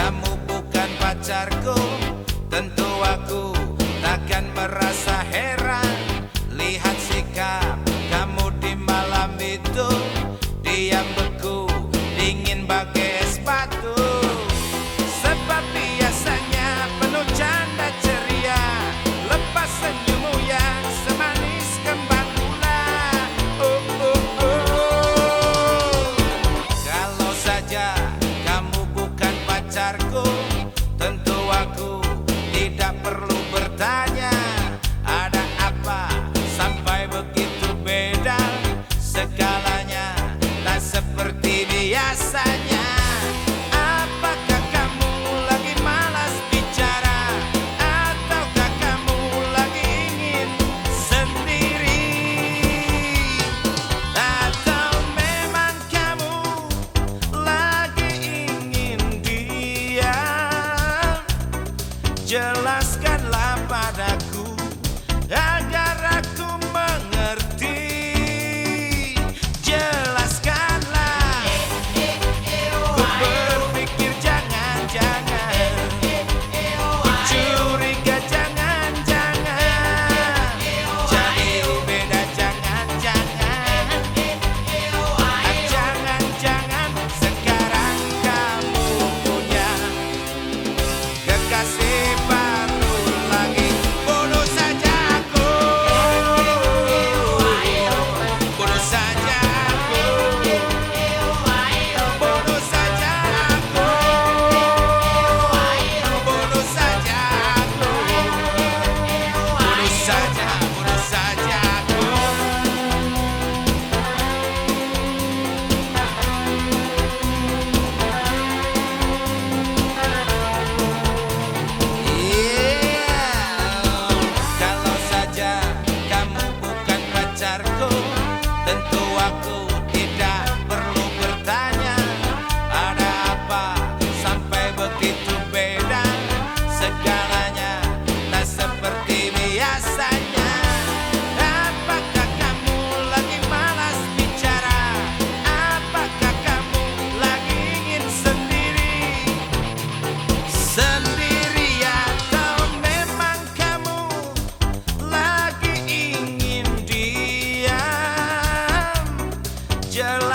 Kamu bukan pacarku Tentu aku takkan merasa heran. Lihat sikap Jelaskanlah padaku agar jealous.